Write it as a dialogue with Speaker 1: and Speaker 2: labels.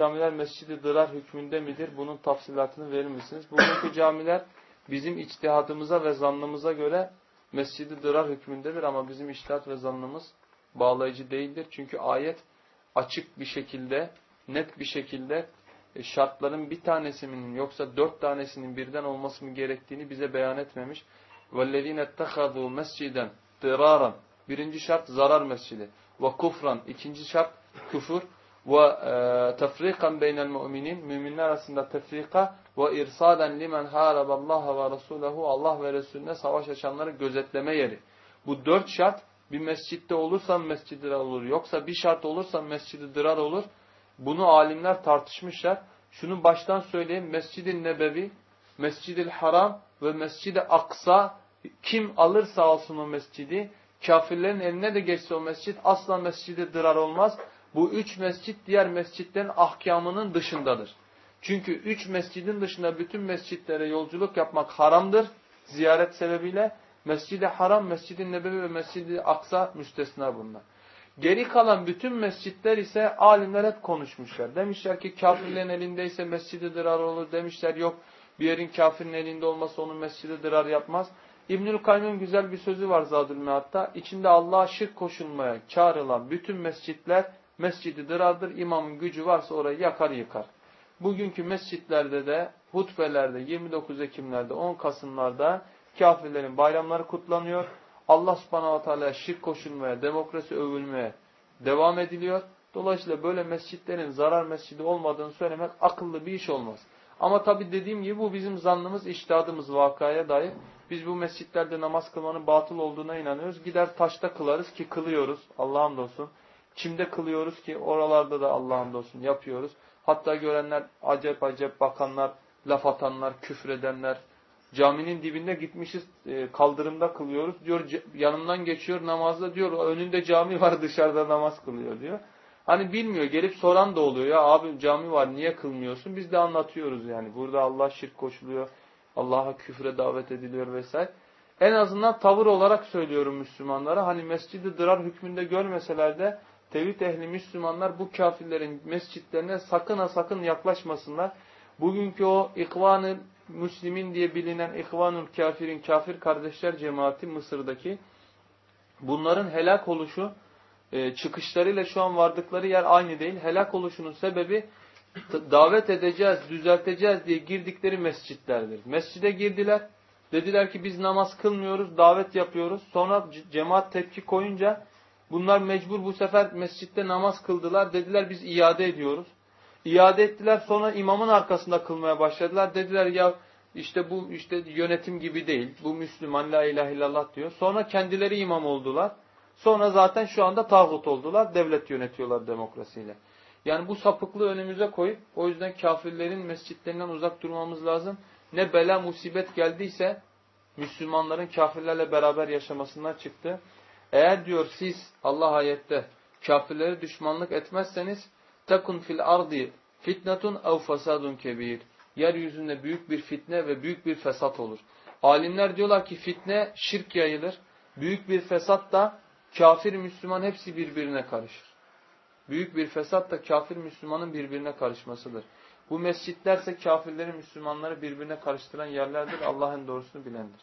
Speaker 1: camiler mescidi dırar hükmünde midir? Bunun tafsilatını verir misiniz? Bugünkü camiler bizim içtihadımıza ve zannımıza göre mescidi dırar hükmündedir ama bizim içtihat ve zannımız bağlayıcı değildir. Çünkü ayet açık bir şekilde, net bir şekilde e, şartların bir tanesinin yoksa dört tanesinin birden olması mı gerektiğini bize beyan etmemiş. وَالَّذ۪ينَ اتَّخَذُوا مَسْجِدًا dıraran. Birinci şart zarar mescidi. Ve kufran. İkinci şart küfür. Tefrikan beynel müminin. Müminler arasında tefrika. Ve irsaden limen haraballaha ve rasulehu. Allah ve Resulüne savaş açanları gözetleme yeri. Bu dört şart bir mescitte olursa mescidi olur. Yoksa bir şart olursa mescidi dırar olur. Bunu alimler tartışmışlar. Şunu baştan söyleyeyim. Mescid-i Nebevi, Mescid-i Haram ve Mescid-i Aksa kim alırsa alsın o mescidi, kafirlerin eline de geçse o mescit asla mescidi dırar olmaz. Bu üç mescit diğer mescitlerin ahkamının dışındadır. Çünkü üç mescidin dışında bütün mescitlere yolculuk yapmak haramdır. Ziyaret sebebiyle Mescid-i Haram, Mescid-i Nebevi ve Mescid-i Aksa müstesna bunlar. Geri kalan bütün mescitler ise alimler hep konuşmuşlar. Demişler ki kafirlerin elindeyse mescidi dırar olur. Demişler yok bir yerin kafirin elinde olması onun mescidi dırar yapmaz. İbnül Kayyum'un güzel bir sözü var Zadül Mead'da. İçinde Allah'a şirk koşulmaya çağrılan bütün mescitler mescidi dırardır. İmamın gücü varsa orayı yakar yıkar. Bugünkü mescitlerde de hutbelerde 29 Ekimlerde 10 Kasımlarda kafirlerin bayramları kutlanıyor. Allah subhanahu teala şirk koşulmaya, demokrasi övülmeye devam ediliyor. Dolayısıyla böyle mescitlerin zarar mescidi olmadığını söylemek akıllı bir iş olmaz. Ama tabi dediğim gibi bu bizim zannımız, iştihadımız vakaya dair. Biz bu mescitlerde namaz kılmanın batıl olduğuna inanıyoruz. Gider taşta kılarız ki kılıyoruz. Allah'ım olsun. Çimde kılıyoruz ki oralarda da Allah'ım olsun yapıyoruz. Hatta görenler acep acep bakanlar, laf atanlar, küfredenler. Caminin dibinde gitmişiz e, kaldırımda kılıyoruz. Diyor yanımdan geçiyor namazda diyor önünde cami var dışarıda namaz kılıyor diyor. Hani bilmiyor gelip soran da oluyor ya abi cami var niye kılmıyorsun? Biz de anlatıyoruz yani. Burada Allah şirk koşuluyor. Allah'a küfre davet ediliyor vesaire. En azından tavır olarak söylüyorum Müslümanlara. Hani mescidi dırar hükmünde görmeseler de tevhid ehli Müslümanlar bu kafirlerin mescitlerine sakın ha sakın yaklaşmasınlar. Bugünkü o ikvanı Müslümin diye bilinen ikvanul kafirin kafir kardeşler cemaati Mısır'daki bunların helak oluşu e, çıkışlarıyla şu an vardıkları yer aynı değil. Helak oluşunun sebebi davet edeceğiz, düzelteceğiz diye girdikleri mescitlerdir. Mescide girdiler. Dediler ki biz namaz kılmıyoruz, davet yapıyoruz. Sonra cemaat tepki koyunca bunlar mecbur bu sefer mescitte namaz kıldılar. Dediler biz iade ediyoruz. İade ettiler sonra imamın arkasında kılmaya başladılar. Dediler ya işte bu işte yönetim gibi değil. Bu Müslüman la ilahe illallah diyor. Sonra kendileri imam oldular. Sonra zaten şu anda tağut oldular. Devlet yönetiyorlar demokrasiyle. Yani bu sapıklığı önümüze koyup o yüzden kafirlerin mescitlerinden uzak durmamız lazım. Ne bela musibet geldiyse Müslümanların kafirlerle beraber yaşamasından çıktı. Eğer diyor siz Allah ayette kafirlere düşmanlık etmezseniz takun fil ardi fitnetun ev fasadun kebir. Yeryüzünde büyük bir fitne ve büyük bir fesat olur. Alimler diyorlar ki fitne şirk yayılır. Büyük bir fesat da kafir Müslüman hepsi birbirine karışır. Büyük bir fesat da kafir Müslümanın birbirine karışmasıdır. Bu mescitlerse kafirleri Müslümanları birbirine karıştıran yerlerdir. Allah'ın doğrusunu bilendir.